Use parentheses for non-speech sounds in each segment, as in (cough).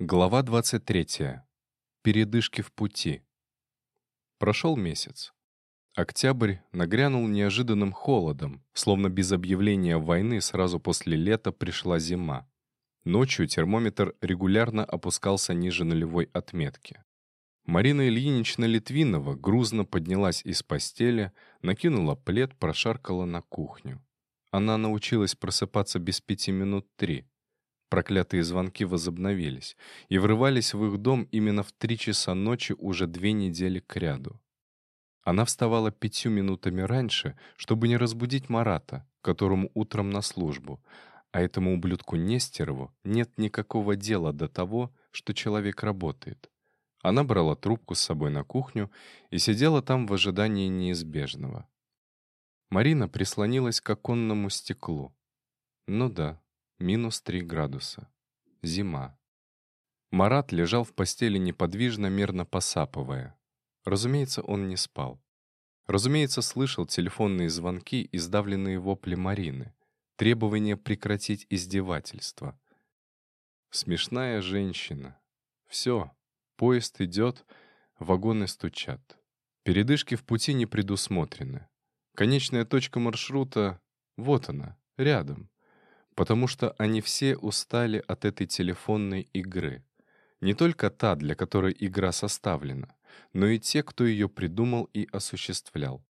Глава 23. Передышки в пути. Прошел месяц. Октябрь нагрянул неожиданным холодом, словно без объявления войны сразу после лета пришла зима. Ночью термометр регулярно опускался ниже нулевой отметки. Марина Ильинична Литвинова грузно поднялась из постели, накинула плед, прошаркала на кухню. Она научилась просыпаться без пяти минут три — Проклятые звонки возобновились и врывались в их дом именно в три часа ночи уже две недели кряду. Она вставала пятью минутами раньше, чтобы не разбудить Марата, которому утром на службу, а этому ублюдку Нестерову нет никакого дела до того, что человек работает. Она брала трубку с собой на кухню и сидела там в ожидании неизбежного. Марина прислонилась к оконному стеклу. Ну да, Минус три градуса. Зима. Марат лежал в постели неподвижно, мерно посапывая. Разумеется, он не спал. Разумеется, слышал телефонные звонки и сдавленные вопли Марины, требование прекратить издевательство. Смешная женщина. Все, поезд идет, вагоны стучат. Передышки в пути не предусмотрены. Конечная точка маршрута — вот она, рядом потому что они все устали от этой телефонной игры. Не только та, для которой игра составлена, но и те, кто ее придумал и осуществлял.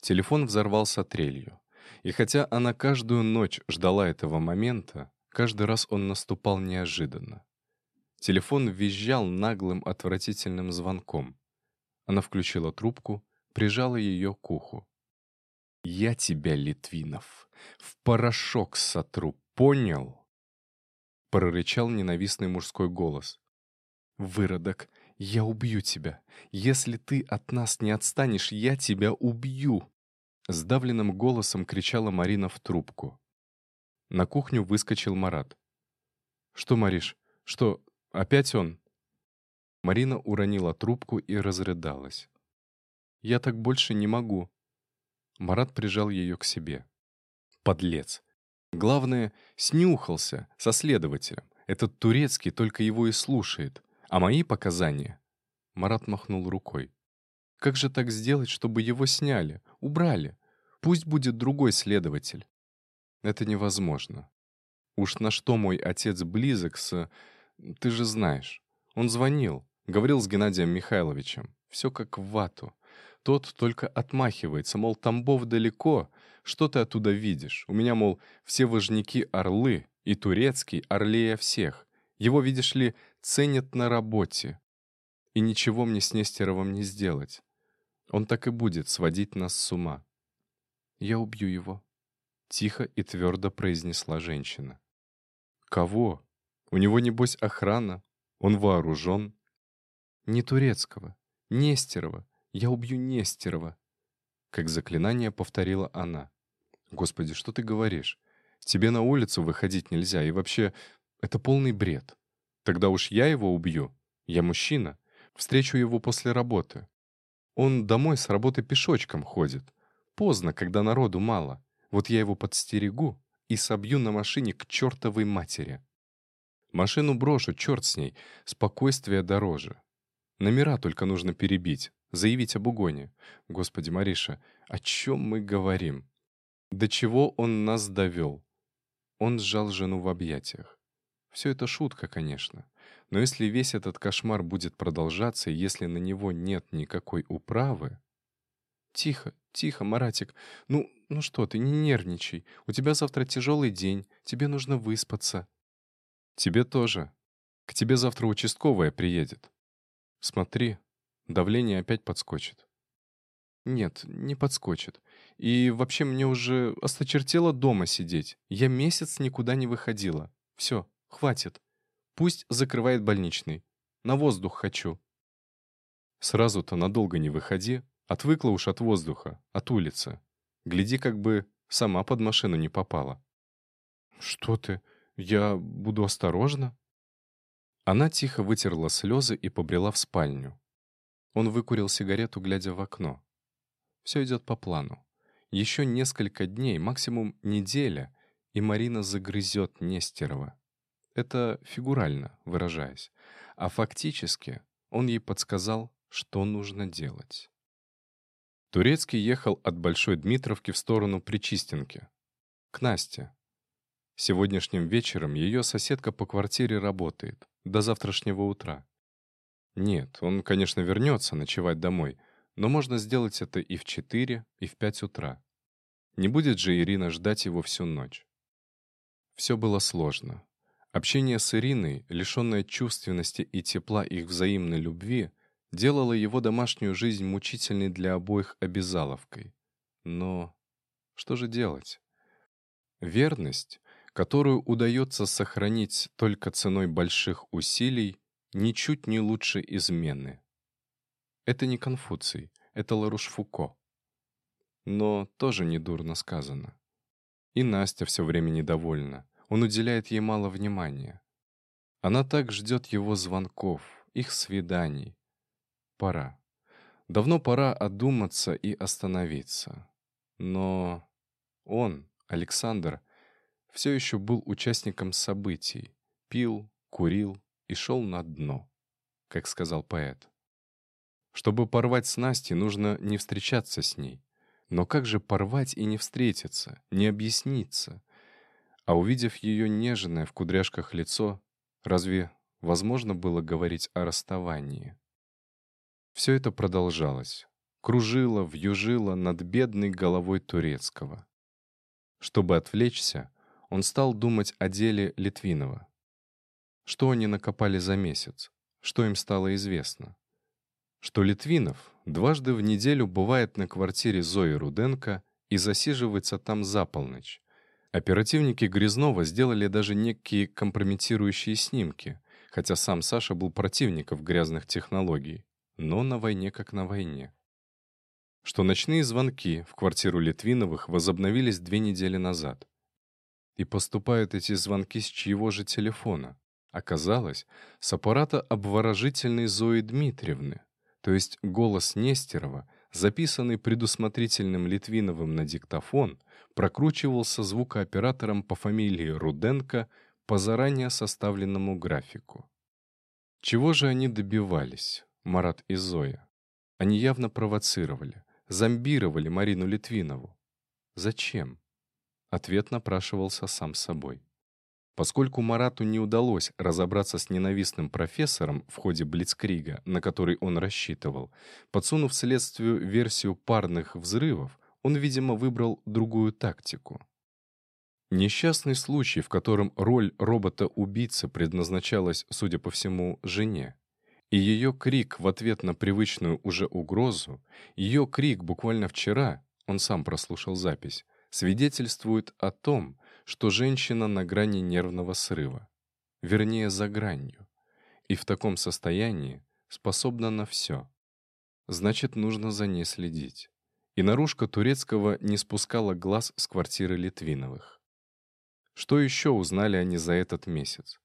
Телефон взорвался трелью. И хотя она каждую ночь ждала этого момента, каждый раз он наступал неожиданно. Телефон визжал наглым отвратительным звонком. Она включила трубку, прижала ее к уху. «Я тебя, Литвинов, в порошок сотру, понял?» Прорычал ненавистный мужской голос. «Выродок, я убью тебя. Если ты от нас не отстанешь, я тебя убью!» Сдавленным голосом кричала Марина в трубку. На кухню выскочил Марат. «Что, Мариш? Что, опять он?» Марина уронила трубку и разрыдалась. «Я так больше не могу. Марат прижал ее к себе. Подлец. Главное, снюхался со следователем. Этот турецкий только его и слушает. А мои показания... Марат махнул рукой. Как же так сделать, чтобы его сняли, убрали? Пусть будет другой следователь. Это невозможно. Уж на что мой отец близок с... Ты же знаешь. Он звонил, говорил с Геннадием Михайловичем. Все как в вату. Тот только отмахивается, мол, Тамбов далеко, что ты оттуда видишь? У меня, мол, все важники орлы, и турецкий орлея всех. Его, видишь ли, ценят на работе. И ничего мне с Нестеровым не сделать. Он так и будет сводить нас с ума. Я убью его. Тихо и твердо произнесла женщина. Кого? У него, небось, охрана. Он вооружен. Не турецкого, Нестерова. Я убью Нестерова!» Как заклинание повторила она. «Господи, что ты говоришь? Тебе на улицу выходить нельзя, и вообще, это полный бред. Тогда уж я его убью. Я мужчина. Встречу его после работы. Он домой с работы пешочком ходит. Поздно, когда народу мало. Вот я его подстерегу и собью на машине к чертовой матери. Машину брошу, черт с ней, спокойствие дороже. Номера только нужно перебить, заявить об угоне. Господи, Мариша, о чем мы говорим? До чего он нас довел? Он сжал жену в объятиях. Все это шутка, конечно. Но если весь этот кошмар будет продолжаться, если на него нет никакой управы... Тихо, тихо, Маратик. Ну, ну что ты, не нервничай. У тебя завтра тяжелый день, тебе нужно выспаться. Тебе тоже. К тебе завтра участковая приедет. Смотри, Давление опять подскочит. Нет, не подскочит. И вообще мне уже осточертело дома сидеть. Я месяц никуда не выходила. Все, хватит. Пусть закрывает больничный. На воздух хочу. Сразу-то надолго не выходи. Отвыкла уж от воздуха, от улицы. Гляди, как бы сама под машину не попала. Что ты? Я буду осторожна? Она тихо вытерла слезы и побрела в спальню. Он выкурил сигарету, глядя в окно. Все идет по плану. Еще несколько дней, максимум неделя, и Марина загрызет Нестерова. Это фигурально выражаясь. А фактически он ей подсказал, что нужно делать. Турецкий ехал от Большой Дмитровки в сторону Причистенки. К Насте. Сегодняшним вечером ее соседка по квартире работает. До завтрашнего утра. Нет, он, конечно, вернется ночевать домой, но можно сделать это и в 4, и в 5 утра. Не будет же Ирина ждать его всю ночь. Все было сложно. Общение с Ириной, лишенное чувственности и тепла их взаимной любви, делало его домашнюю жизнь мучительной для обоих обязаловкой. Но что же делать? Верность, которую удается сохранить только ценой больших усилий, ничуть не лучше измены. Это не Конфуций, это Ларуш-Фуко. Но тоже недурно сказано. И Настя все время недовольна. Он уделяет ей мало внимания. Она так ждет его звонков, их свиданий. Пора. Давно пора одуматься и остановиться. Но он, Александр, все еще был участником событий, пил, курил и шел на дно, как сказал поэт. Чтобы порвать с Настей, нужно не встречаться с ней. Но как же порвать и не встретиться, не объясниться, а увидев ее нежное в кудряшках лицо, разве возможно было говорить о расставании? Все это продолжалось. Кружило, вьюжило над бедной головой турецкого. Чтобы отвлечься, он стал думать о деле Литвинова. Что они накопали за месяц? Что им стало известно? Что Литвинов дважды в неделю бывает на квартире Зои Руденко и засиживается там за полночь, Оперативники Грязнова сделали даже некие компрометирующие снимки, хотя сам Саша был противником грязных технологий, но на войне как на войне. Что ночные звонки в квартиру Литвиновых возобновились две недели назад. И поступают эти звонки с чьего же телефона? Оказалось, с аппарата обворожительной Зои Дмитриевны, то есть голос Нестерова, записанный предусмотрительным Литвиновым на диктофон — прокручивался звукооператором по фамилии Руденко по заранее составленному графику. Чего же они добивались, Марат и Зоя? Они явно провоцировали, зомбировали Марину Литвинову. Зачем? Ответ напрашивался сам собой. Поскольку Марату не удалось разобраться с ненавистным профессором в ходе Блицкрига, на который он рассчитывал, подсунув следствию версию парных взрывов, он, видимо, выбрал другую тактику. Несчастный случай, в котором роль робота-убийцы предназначалась, судя по всему, жене, и ее крик в ответ на привычную уже угрозу, ее крик буквально вчера, он сам прослушал запись, свидетельствует о том, что женщина на грани нервного срыва, вернее, за гранью, и в таком состоянии способна на все. Значит, нужно за ней следить и наружка турецкого не спускала глаз с квартиры Литвиновых. Что еще узнали они за этот месяц?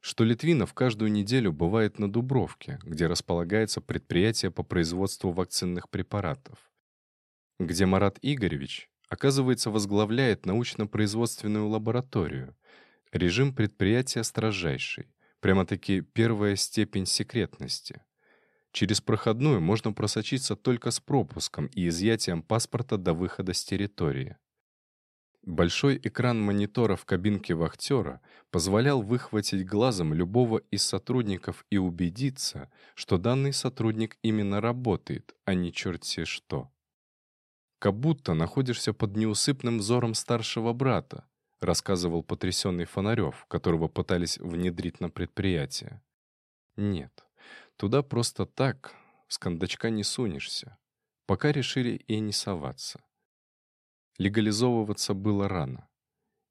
Что Литвинов каждую неделю бывает на Дубровке, где располагается предприятие по производству вакцинных препаратов. Где Марат Игоревич, оказывается, возглавляет научно-производственную лабораторию. Режим предприятия строжайший, прямо-таки первая степень секретности. Через проходную можно просочиться только с пропуском и изъятием паспорта до выхода с территории. Большой экран монитора в кабинке вахтера позволял выхватить глазом любого из сотрудников и убедиться, что данный сотрудник именно работает, а не черти что. «Как будто находишься под неусыпным взором старшего брата», рассказывал потрясенный Фонарев, которого пытались внедрить на предприятие. Нет, Туда просто так с кондачка не сунешься. Пока решили и не соваться. Легализовываться было рано.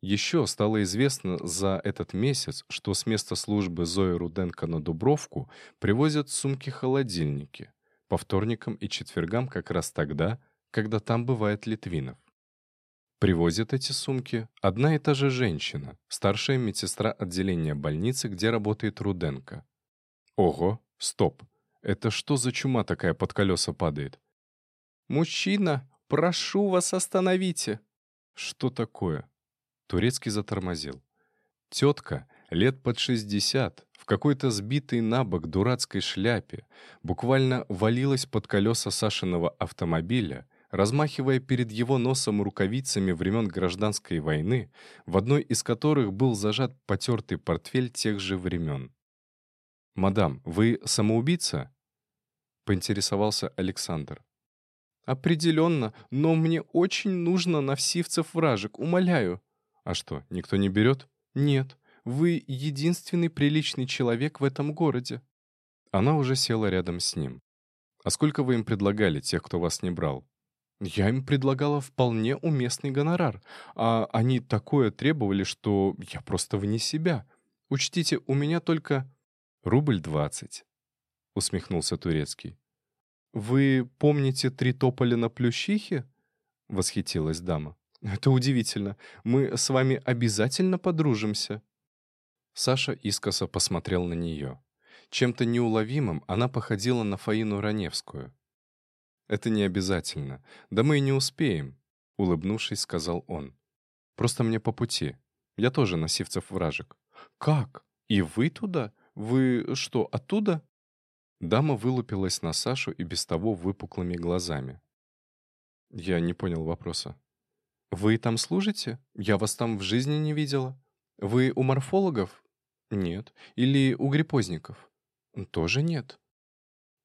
Еще стало известно за этот месяц, что с места службы Зои Руденко на Дубровку привозят сумки-холодильники по вторникам и четвергам как раз тогда, когда там бывает Литвинов. Привозит эти сумки одна и та же женщина, старшая медсестра отделения больницы, где работает Руденко. Ого, Стоп. Это что за чума такая под колеса падает? «Мужчина, прошу вас, остановите!» «Что такое?» Турецкий затормозил. Тетка, лет под 60, в какой-то сбитой на бок дурацкой шляпе, буквально валилась под колеса Сашиного автомобиля, размахивая перед его носом рукавицами времен гражданской войны, в одной из которых был зажат потертый портфель тех же времен. «Мадам, вы самоубийца?» — поинтересовался Александр. «Определенно, но мне очень нужно на сивцев вражек, умоляю». «А что, никто не берет?» «Нет, вы единственный приличный человек в этом городе». Она уже села рядом с ним. «А сколько вы им предлагали, тех, кто вас не брал?» Я им предлагала вполне уместный гонорар, а они такое требовали, что я просто вне себя. Учтите, у меня только... Рубль двадцать, — усмехнулся Турецкий. «Вы помните три тополя на Плющихе?» — восхитилась дама. «Это удивительно. Мы с вами обязательно подружимся». Саша искоса посмотрел на нее. Чем-то неуловимым она походила на Фаину Раневскую. «Это не обязательно. Да мы и не успеем», — улыбнувшись, сказал он. «Просто мне по пути. Я тоже носивцев вражек». «Как? И вы туда? Вы что, оттуда?» Дама вылупилась на Сашу и без того выпуклыми глазами. Я не понял вопроса. «Вы там служите? Я вас там в жизни не видела. Вы у морфологов? Нет. Или у гриппозников? Тоже нет».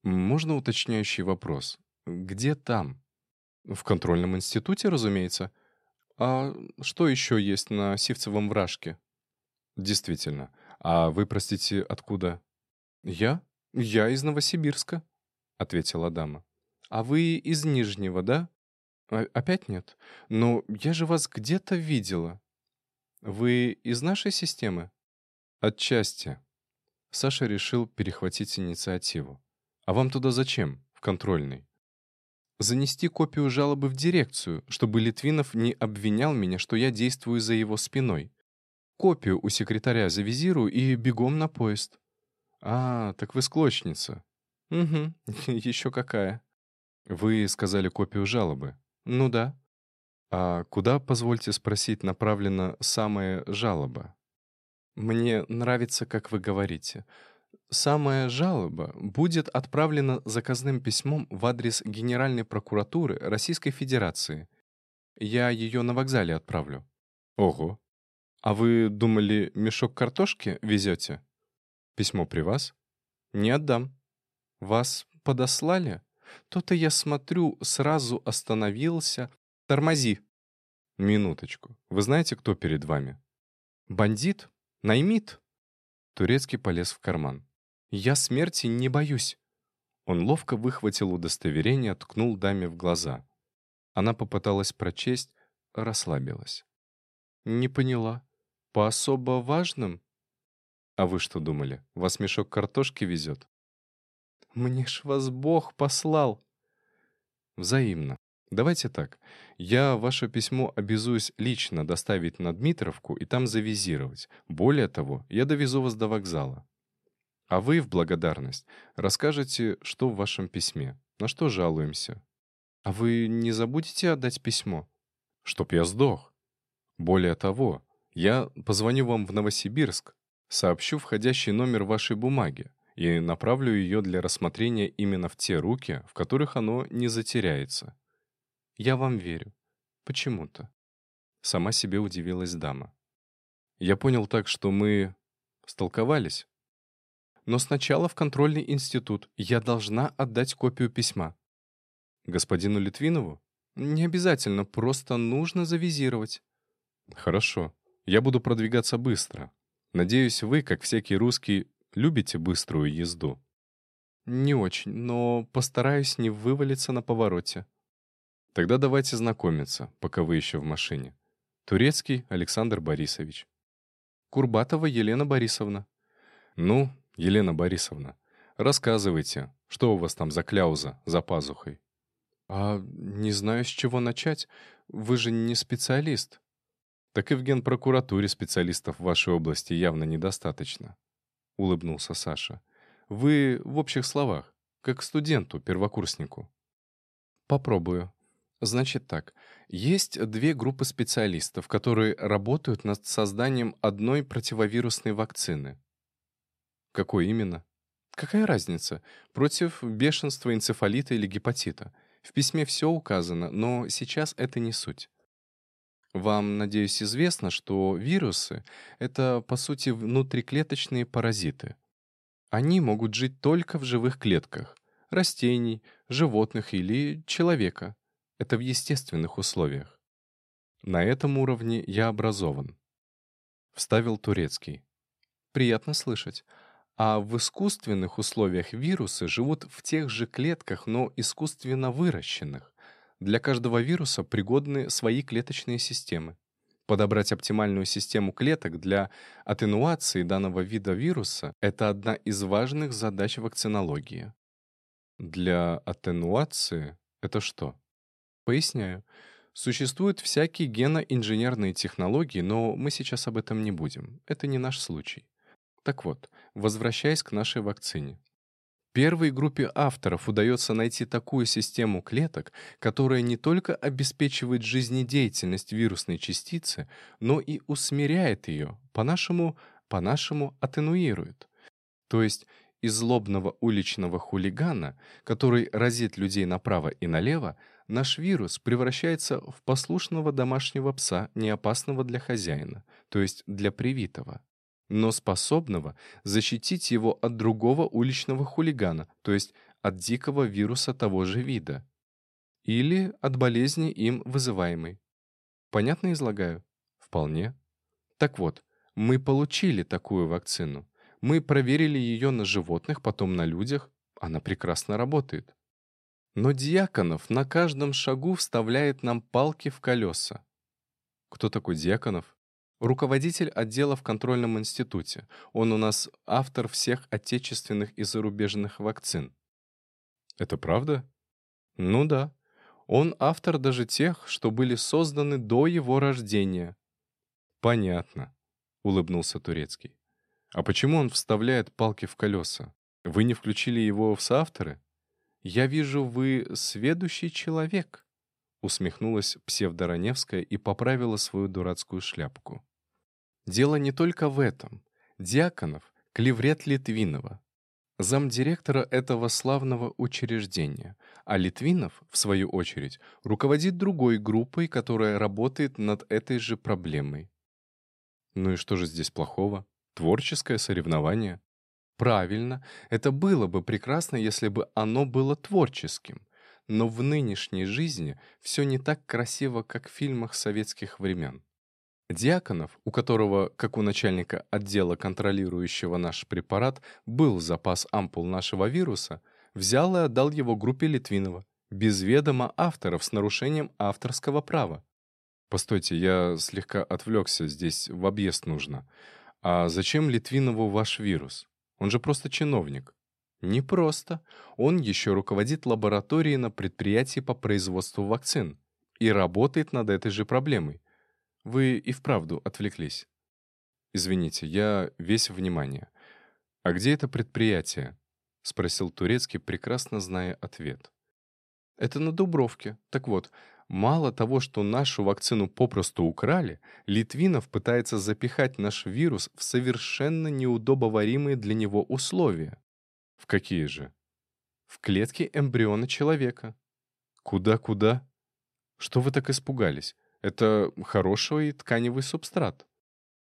«Можно уточняющий вопрос? Где там? В контрольном институте, разумеется. А что еще есть на Сивцевом вражке? Действительно. А вы, простите, откуда? Я? Я из Новосибирска, ответила дама. А вы из Нижнего, да? А опять нет? Но я же вас где-то видела. Вы из нашей системы? Отчасти. Саша решил перехватить инициативу. А вам туда зачем, в контрольный? Занести копию жалобы в дирекцию, чтобы Литвинов не обвинял меня, что я действую за его спиной. Копию у секретаря завизирую и бегом на поезд. А, так вы склочница. Угу, (laughs) еще какая. Вы сказали копию жалобы. Ну да. А куда, позвольте спросить, направлена самая жалоба? Мне нравится, как вы говорите. Самая жалоба будет отправлена заказным письмом в адрес Генеральной прокуратуры Российской Федерации. Я ее на вокзале отправлю. Ого. А вы думали, мешок картошки везете? Письмо при вас? Не отдам. Вас подослали? То-то я смотрю, сразу остановился. Тормози. Минуточку. Вы знаете, кто перед вами? Бандит? Наймит? Турецкий полез в карман. «Я смерти не боюсь». Он ловко выхватил удостоверение, ткнул даме в глаза. Она попыталась прочесть, расслабилась. «Не поняла. По особо важным?» «А вы что думали, вас мешок картошки везет?» «Мне ж вас Бог послал!» «Взаимно. Давайте так. Я ваше письмо обязуюсь лично доставить на Дмитровку и там завизировать. Более того, я довезу вас до вокзала. А вы в благодарность расскажете, что в вашем письме, на что жалуемся. А вы не забудете отдать письмо? Чтоб я сдох. Более того, я позвоню вам в Новосибирск, сообщу входящий номер вашей бумаги и направлю ее для рассмотрения именно в те руки, в которых оно не затеряется. Я вам верю. Почему-то. Сама себе удивилась дама. Я понял так, что мы столковались. Но сначала в контрольный институт. Я должна отдать копию письма. Господину Литвинову? Не обязательно, просто нужно завизировать. Хорошо. Я буду продвигаться быстро. Надеюсь, вы, как всякий русский, любите быструю езду. Не очень, но постараюсь не вывалиться на повороте. Тогда давайте знакомиться, пока вы еще в машине. Турецкий Александр Борисович. Курбатова Елена Борисовна. Ну, Елена Борисовна, рассказывайте, что у вас там за кляуза за пазухой? А не знаю, с чего начать. Вы же не специалист. Так и в генпрокуратуре специалистов в вашей области явно недостаточно. Улыбнулся Саша. Вы в общих словах, как студенту, первокурснику. Попробую. Значит так, Есть две группы специалистов, которые работают над созданием одной противовирусной вакцины. Какой именно? Какая разница? Против бешенства, энцефалита или гепатита. В письме все указано, но сейчас это не суть. Вам, надеюсь, известно, что вирусы — это, по сути, внутриклеточные паразиты. Они могут жить только в живых клетках — растений, животных или человека — это в естественных условиях. На этом уровне я образован. Вставил турецкий. Приятно слышать. А в искусственных условиях вирусы живут в тех же клетках, но искусственно выращенных. Для каждого вируса пригодны свои клеточные системы. Подобрать оптимальную систему клеток для атенуации данного вида вируса — это одна из важных задач вакцинологии. Для атенуации — это что? Поясняю. Существуют всякие геноинженерные технологии, но мы сейчас об этом не будем. Это не наш случай. Так вот, возвращаясь к нашей вакцине. Первой группе авторов удается найти такую систему клеток, которая не только обеспечивает жизнедеятельность вирусной частицы, но и усмиряет ее, по-нашему, по-нашему атенуирует. То есть из злобного уличного хулигана, который разит людей направо и налево, наш вирус превращается в послушного домашнего пса, не опасного для хозяина, то есть для привитого, но способного защитить его от другого уличного хулигана, то есть от дикого вируса того же вида, или от болезни им вызываемой. Понятно излагаю? Вполне. Так вот, мы получили такую вакцину. Мы проверили ее на животных, потом на людях. Она прекрасно работает. Но Дьяконов на каждом шагу вставляет нам палки в колеса. Кто такой Дьяконов? Руководитель отдела в контрольном институте. Он у нас автор всех отечественных и зарубежных вакцин. Это правда? Ну да. Он автор даже тех, что были созданы до его рождения. Понятно, улыбнулся Турецкий. А почему он вставляет палки в колеса? Вы не включили его в соавторы? «Я вижу, вы сведущий человек», — усмехнулась псевдораневская и поправила свою дурацкую шляпку. «Дело не только в этом. Дьяконов — клеврет Литвинова, замдиректора этого славного учреждения, а Литвинов, в свою очередь, руководит другой группой, которая работает над этой же проблемой. Ну и что же здесь плохого? Творческое соревнование. Правильно, это было бы прекрасно, если бы оно было творческим. Но в нынешней жизни все не так красиво, как в фильмах советских времен. Дьяконов, у которого, как у начальника отдела, контролирующего наш препарат, был запас ампул нашего вируса, взял и отдал его группе Литвинова, без ведома авторов с нарушением авторского права. Постойте, я слегка отвлекся, здесь в объезд нужно. А зачем Литвинову ваш вирус? Он же просто чиновник. Не просто. Он еще руководит лабораторией на предприятии по производству вакцин и работает над этой же проблемой. Вы и вправду отвлеклись. Извините, я весь внимание. А где это предприятие? Спросил Турецкий, прекрасно зная ответ. Это на Дубровке. Так вот, Мало того, что нашу вакцину попросту украли, Литвинов пытается запихать наш вирус в совершенно неудобоваримые для него условия. В какие же? В клетке эмбриона человека. Куда-куда? Что вы так испугались? Это хороший тканевый субстрат.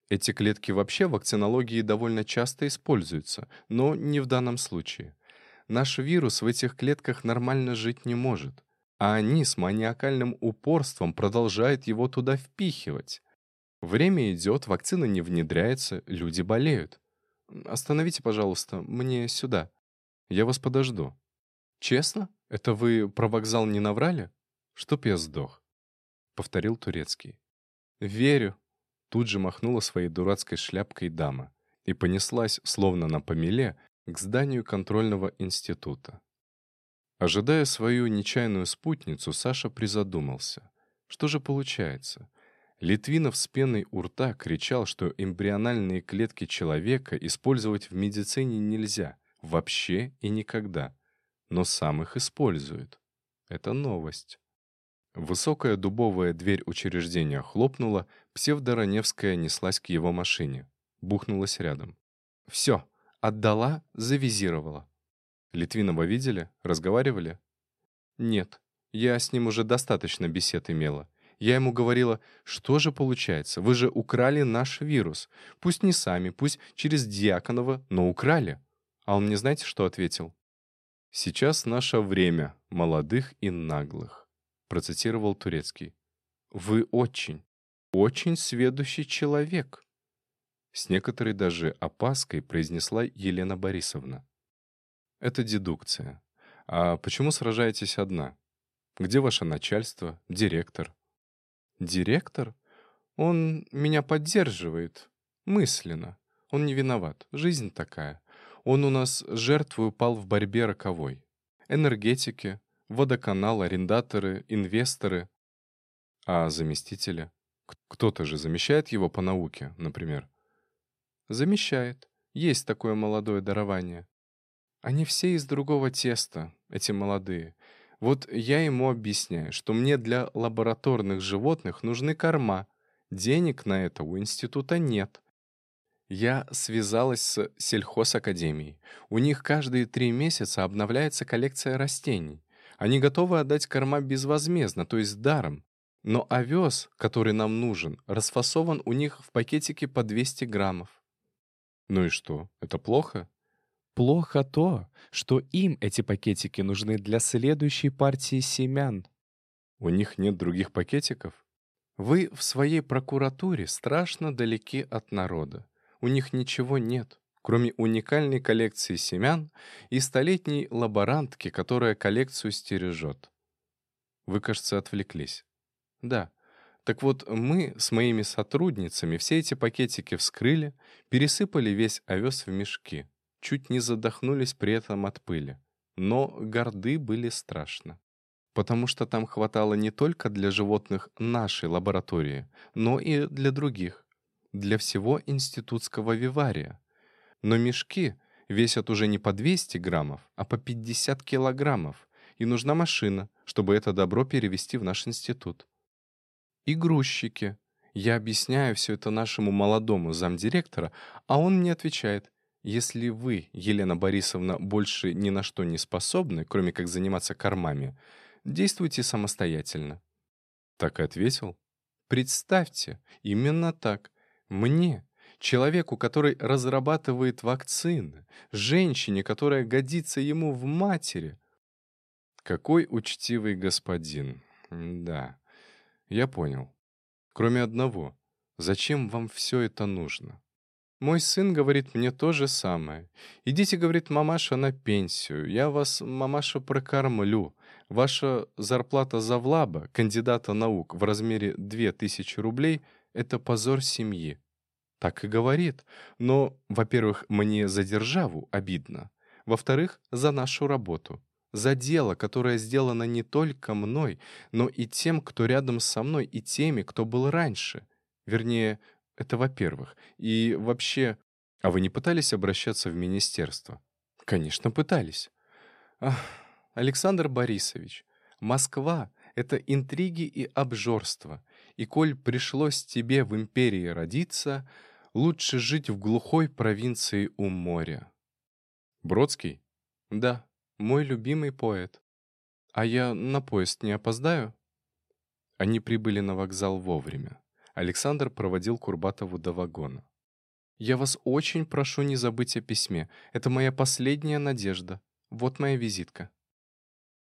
Эти клетки вообще в вакцинологии довольно часто используются, но не в данном случае. Наш вирус в этих клетках нормально жить не может а они с маниакальным упорством продолжают его туда впихивать. Время идет, вакцина не внедряется, люди болеют. Остановите, пожалуйста, мне сюда. Я вас подожду. Честно? Это вы про вокзал не наврали? Чтоб я сдох. Повторил турецкий. Верю. Тут же махнула своей дурацкой шляпкой дама и понеслась, словно на помеле, к зданию контрольного института. Ожидая свою нечаянную спутницу, Саша призадумался. Что же получается? Литвинов с пеной у рта кричал, что эмбриональные клетки человека использовать в медицине нельзя, вообще и никогда. Но сам их использует. Это новость. Высокая дубовая дверь учреждения хлопнула, псевдораневская неслась к его машине. Бухнулась рядом. «Все, отдала, завизировала». Литвинова видели? Разговаривали? «Нет, я с ним уже достаточно бесед имела. Я ему говорила, что же получается, вы же украли наш вирус. Пусть не сами, пусть через Дьяконова, но украли. А он мне знаете, что ответил? «Сейчас наше время молодых и наглых», процитировал Турецкий. «Вы очень, очень сведущий человек», с некоторой даже опаской произнесла Елена Борисовна. «Это дедукция. А почему сражаетесь одна? Где ваше начальство, директор?» «Директор? Он меня поддерживает. Мысленно. Он не виноват. Жизнь такая. Он у нас жертвой упал в борьбе роковой. Энергетики, водоканал, арендаторы, инвесторы. А заместители? Кто-то же замещает его по науке, например. Замещает. Есть такое молодое дарование. Они все из другого теста, эти молодые. Вот я ему объясняю, что мне для лабораторных животных нужны корма. Денег на это у института нет. Я связалась с сельхозакадемией. У них каждые три месяца обновляется коллекция растений. Они готовы отдать корма безвозмездно, то есть даром. Но овес, который нам нужен, расфасован у них в пакетике по 200 граммов. Ну и что, это плохо? Плохо то, что им эти пакетики нужны для следующей партии семян. У них нет других пакетиков? Вы в своей прокуратуре страшно далеки от народа. У них ничего нет, кроме уникальной коллекции семян и столетней лаборантки, которая коллекцию стережет. Вы, кажется, отвлеклись. Да. Так вот, мы с моими сотрудницами все эти пакетики вскрыли, пересыпали весь овес в мешки чуть не задохнулись при этом от пыли. Но горды были страшно. Потому что там хватало не только для животных нашей лаборатории, но и для других. Для всего институтского вивария. Но мешки весят уже не по 200 граммов, а по 50 килограммов, и нужна машина, чтобы это добро перевести в наш институт. И грузчики. Я объясняю все это нашему молодому замдиректора, а он мне отвечает, если вы, Елена Борисовна, больше ни на что не способны, кроме как заниматься кормами, действуйте самостоятельно. Так и ответил. Представьте, именно так. Мне, человеку, который разрабатывает вакцины, женщине, которая годится ему в матери. Какой учтивый господин. Да, я понял. Кроме одного. Зачем вам все это нужно? Мой сын говорит мне то же самое. Идите, говорит мамаша, на пенсию. Я вас, мамаша, прокормлю. Ваша зарплата за влаба, кандидата наук, в размере 2000 рублей — это позор семьи. Так и говорит. Но, во-первых, мне за державу обидно. Во-вторых, за нашу работу. За дело, которое сделано не только мной, но и тем, кто рядом со мной, и теми, кто был раньше. Вернее, это во-первых. И вообще... А вы не пытались обращаться в министерство? Конечно, пытались. Ах, Александр Борисович, Москва — это интриги и обжорство. И коль пришлось тебе в империи родиться, лучше жить в глухой провинции у моря. Бродский? Да, мой любимый поэт. А я на поезд не опоздаю? Они прибыли на вокзал вовремя. Александр проводил Курбатову до вагона. «Я вас очень прошу не забыть о письме. Это моя последняя надежда. Вот моя визитка».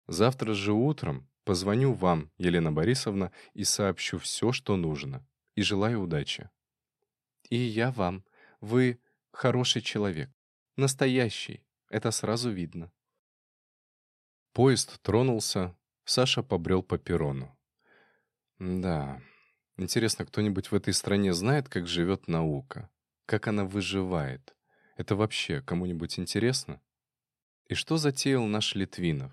«Завтра же утром позвоню вам, Елена Борисовна, и сообщу все, что нужно. И желаю удачи». «И я вам. Вы хороший человек. Настоящий. Это сразу видно». Поезд тронулся, Саша побрел по перрону. «Да, Интересно, кто-нибудь в этой стране знает, как живет наука? Как она выживает? Это вообще кому-нибудь интересно? И что затеял наш Литвинов?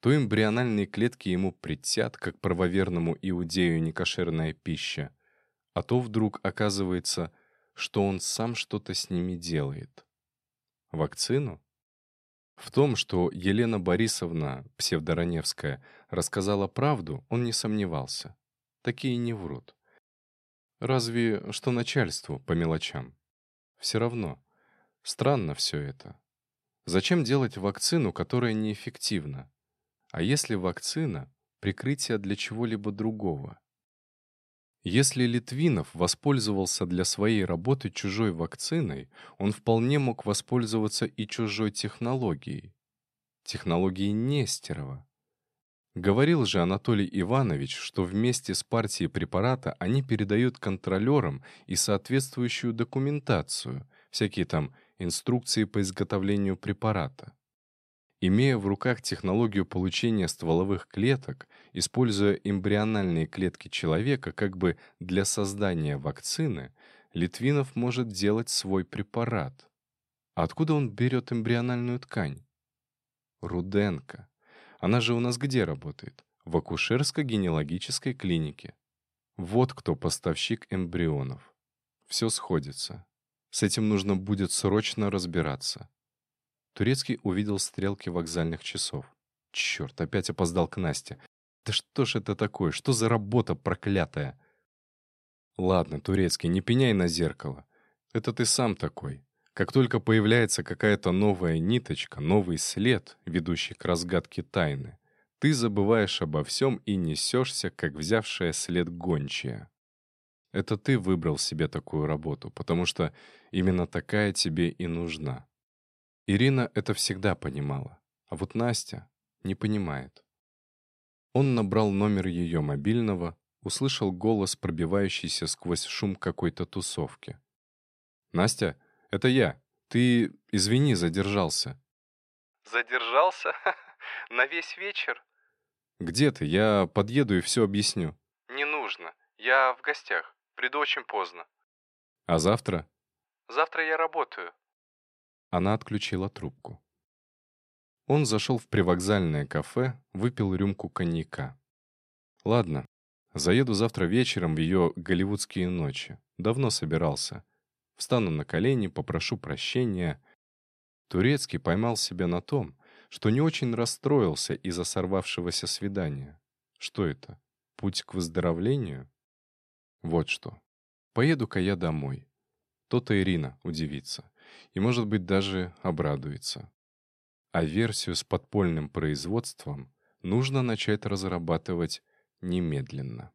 То эмбриональные клетки ему притят, как правоверному иудею некошерная пища, а то вдруг оказывается, что он сам что-то с ними делает. Вакцину? В том, что Елена Борисовна, псевдораневская, рассказала правду, он не сомневался. Такие не врут. Разве что начальству по мелочам. Все равно. Странно все это. Зачем делать вакцину, которая неэффективна? А если вакцина — прикрытие для чего-либо другого? Если Литвинов воспользовался для своей работы чужой вакциной, он вполне мог воспользоваться и чужой технологией. Технологией Нестерова. Говорил же Анатолий Иванович, что вместе с партией препарата они передают контролерам и соответствующую документацию, всякие там инструкции по изготовлению препарата. Имея в руках технологию получения стволовых клеток, используя эмбриональные клетки человека как бы для создания вакцины, Литвинов может делать свой препарат. Откуда он берет эмбриональную ткань? Руденко. Она же у нас где работает? В акушерско-генеалогической клинике. Вот кто поставщик эмбрионов. Все сходится. С этим нужно будет срочно разбираться. Турецкий увидел стрелки вокзальных часов. Черт, опять опоздал к Насте. Да что ж это такое? Что за работа проклятая? Ладно, Турецкий, не пеняй на зеркало. Это ты сам такой. Как только появляется какая-то новая ниточка, новый след, ведущий к разгадке тайны, ты забываешь обо всем и несешься, как взявшая след гончая. Это ты выбрал себе такую работу, потому что именно такая тебе и нужна. Ирина это всегда понимала, а вот Настя не понимает. Он набрал номер ее мобильного, услышал голос, пробивающийся сквозь шум какой-то тусовки. «Настя, это я. Ты, извини, задержался». «Задержался? (laughs) На весь вечер?» «Где ты? Я подъеду и все объясню». «Не нужно. Я в гостях. Приду очень поздно». «А завтра?» «Завтра я работаю. Она отключила трубку. Он зашел в привокзальное кафе, выпил рюмку коньяка. «Ладно, заеду завтра вечером в ее голливудские ночи. Давно собирался. Встану на колени, попрошу прощения». Турецкий поймал себя на том, что не очень расстроился из-за сорвавшегося свидания. Что это? Путь к выздоровлению? Вот что. Поеду-ка я домой. То-то Ирина удивится и, может быть, даже обрадуется. А версию с подпольным производством нужно начать разрабатывать немедленно.